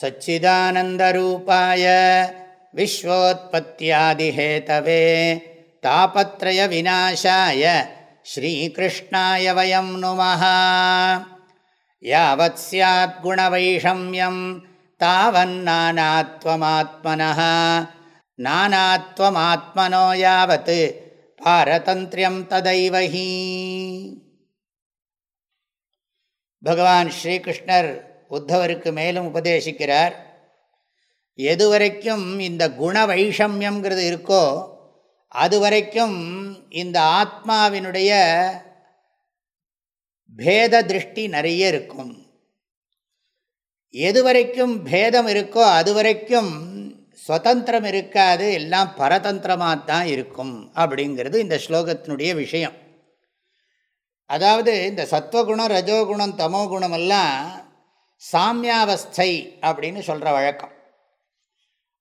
सच्चिदानन्दरूपाय विश्वोत्पत्त्यादिहेतवे तापत्रयविनाशाय श्रीकृष्णाय वयं नुमः यावत् स्याद्गुणवैषम्यं तावन्नानात्वमात्मनः नानात्वमात्मनो यावत् पारतन्त्र्यं तदैव हि भगवान् श्रीकृष्णर् உத்தவருக்கு மேலும் உபதேசிக்கிறார். எதுவரைக்கும் இந்த குண வைஷமியங்கிறது இருக்கோ அது வரைக்கும் இந்த ஆத்மாவினுடைய பேத திருஷ்டி நிறைய இருக்கும். எது வரைக்கும் பேதம் இருக்கோ அது வரைக்கும் சுதந்திரம் இருக்காது எல்லாம் பரதந்திரமாக தான் இருக்கும் அப்படிங்கிறது இந்த ஸ்லோகத்தினுடைய விஷயம். அதாவது இந்த சத்வகுணம் ரஜோகுணம் தமோகுணமெல்லாம் சாமியாவஸ்தை அப்படின்னு சொல்கிற வழக்கம்.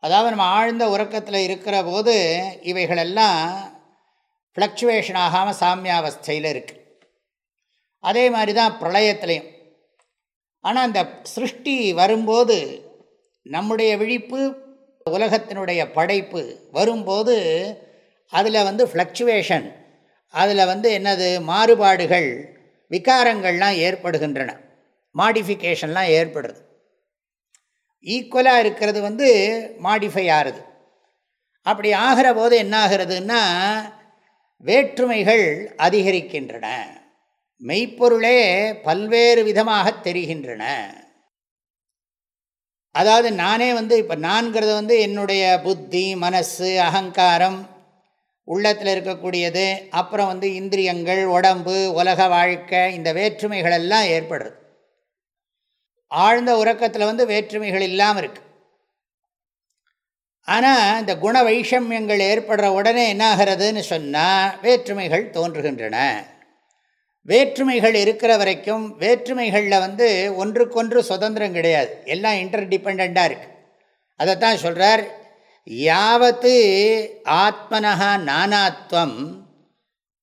அதாவது நம்ம ஆழ்ந்த உறக்கத்தில் இருக்கிற போது இவைகளெல்லாம் ஃப்ளக்சுவேஷன் ஆகாமல் சாமியாவஸ்தையில் இருக்குது அதே மாதிரி தான் பிரளயத்திலையும். ஆனால் அந்த சிருஷ்டி வரும்போது நம்முடைய விழிப்பு உலகத்தினுடைய படைப்பு வரும்போது அதில் வந்து ஃப்ளக்சுவேஷன் அதில் வந்து என்னது? மாறுபாடுகள் விகாரங்கள்லாம் ஏற்படுகின்றன. மாடிஃபிகேஷன்லாம் ஏற்படுறது ஈக்குவலாக இருக்கிறது வந்து மாடிஃபை ஆகுது அப்படி ஆகிற போது என்ன ஆகிறதுன்னா வேற்றுமைகள் அதிகரிக்கின்றன. மெய்ப்பொருளே பல்வேறு விதமாக தெரிகின்றன. அதாவது நானே வந்து இப்போ நான்கிறது வந்து என்னுடைய புத்தி மனசு அகங்காரம் உள்ளத்தில் இருக்கக்கூடியது அப்புறம் வந்து இந்திரியங்கள் உடம்பு உலக வாழ்க்கை இந்த வேற்றுமைகள் எல்லாம் ஏற்படுறது ஆழ்ந்த உறக்கத்தில் வந்து வேற்றுமைகள் இல்லாமல் இருக்குது ஆனால் இந்த குண வைஷமியங்கள் ஏற்படுற உடனே என்னாகிறதுன்னு சொன்னால் வேற்றுமைகள் தோன்றுகின்றன. வேற்றுமைகள் இருக்கிற வரைக்கும் வேற்றுமைகளில் வந்து ஒன்றுக்கொன்று சுதந்திரம் கிடையாது. எல்லாம் இன்டர்டிபெண்ட்டாக இருக்குது அதைத்தான் சொல்கிறார் யாவத்து ஆத்மனஹா நானாத்வம்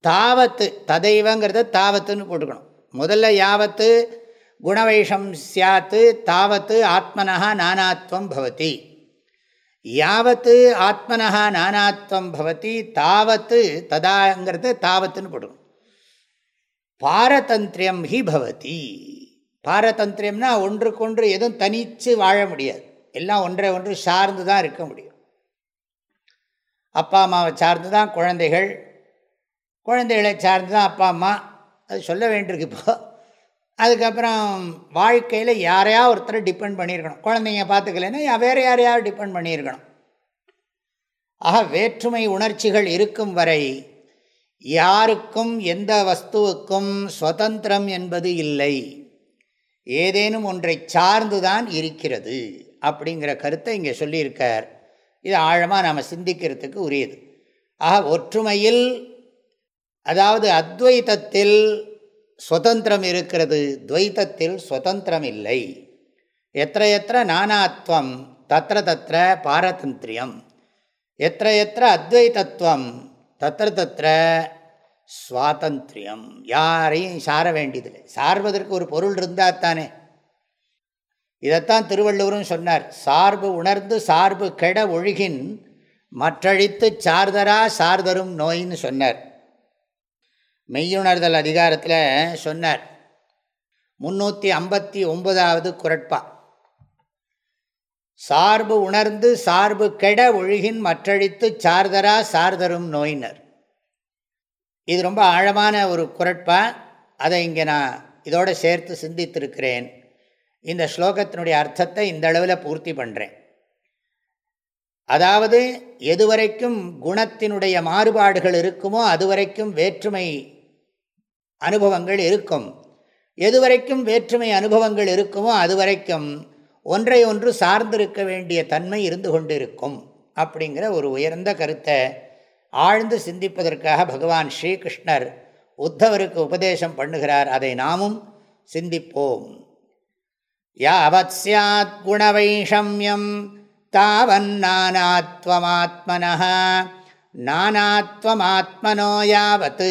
தாவத்து ததைவங்கிறத தாவத்துன்னு போட்டுக்கணும். முதல்ல யாவத்து குணவைஷம் சியாத்து தாவத்து ஆத்மனஹா நானாத்வம் பவதி. யாவத்து ஆத்மனஹா நானாத்வம் பவதி தாவத்து ததாங்கிறது தாவத்துன்னு போடும் பாரதந்திரியம் ஹி பவதி. பாரதந்திரியம்னா ஒன்றுக்கொன்று எதுவும் தனித்து வாழ முடியாது. எல்லாம் ஒன்றை ஒன்று சார்ந்து தான் இருக்க முடியும். அப்பா அம்மாவை சார்ந்து தான் குழந்தைகள். குழந்தைகளை சார்ந்து தான் அப்பா அம்மா. அது சொல்ல வேண்டியிருக்கு இப்போ. அதுக்கப்புறம் வாழ்க்கையில் யாரையா ஒருத்தர் டிபெண்ட் பண்ணியிருக்கணும். குழந்தைங்க பார்த்துக்கலன்னா வேறு யாரையாவது டிபெண்ட் பண்ணியிருக்கணும். ஆக வேற்றுமை உணர்ச்சிகள் இருக்கும் வரை யாருக்கும் எந்த வஸ்துவுக்கும் சுதந்திரம் என்பது இல்லை. ஏதேனும் ஒன்றை சார்ந்து தான் இருக்கிறது அப்படிங்கிற கருத்தை இங்கே சொல்லியிருக்கார். இது ஆழமாக நாம் சிந்திக்கிறதுக்கு உரியது. ஆக ஒற்றுமையில் அதாவது அத்வைத்தத்தில் சுதந்திரம் இருக்கிறது. துவைத்தத்தில் சுதந்திரம் இல்லை எத்த எத்த நானாத்வம் தத்திர தத்திர பாரதந்திரியம். எத்த எத்த அத்வைத்தத்துவம் தத்திர தத்திர சுவாதந்திரியம். யாரையும் சார வேண்டியதில்லை. சார்வதற்கு ஒரு பொருள் இருந்தால் தானே. இதைத்தான் திருவள்ளுவரும் சொன்னார். சார்பு உணர்ந்து சார்பு கெட ஒழுகின் மற்றழித்து சார்தரா சார்தரும் நோயின்னு சொன்னார். மெய்யுணர்தல் அதிகாரத்தில் சொன்னார். முன்னூற்றி ஐம்பத்தி ஒன்பதாவது குரட்பா. சார்பு உணர்ந்து சார்பு கெட ஒழுகின் மற்றழித்து சார்தரா சார்தரும் நோயினர். இது ரொம்ப ஆழமான ஒரு குரட்பா. அதை இங்கே நான் இதோடு சேர்த்து சிந்தித்திருக்கிறேன். இந்த ஸ்லோகத்தினுடைய அர்த்தத்தை இந்த அளவில் பூர்த்தி பண்ணுறேன் அதாவது எதுவரைக்கும் குணத்தினுடைய மாறுபாடுகள் இருக்குமோ அதுவரைக்கும் வேற்றுமை அனுபவங்கள் இருக்கும். எதுவரைக்கும் வேற்றுமை அனுபவங்கள் இருக்குமோ அதுவரைக்கும் ஒன்றை ஒன்று சார்ந்திருக்க வேண்டிய தன்மை இருந்து கொண்டிருக்கும் அப்படிங்கிற ஒரு உயர்ந்த கருத்தை ஆழ்ந்து சிந்திப்பதற்காக பகவான் ஸ்ரீகிருஷ்ணர் உத்தவருக்கு உபதேசம் பண்ணுகிறார். அதை நாமும் சிந்திப்போம். யாவத் சாத் குணவைஷமியம் தாவன்னானாத்வமாத்மனः நானாத்வமாத்மனோ யாவத்து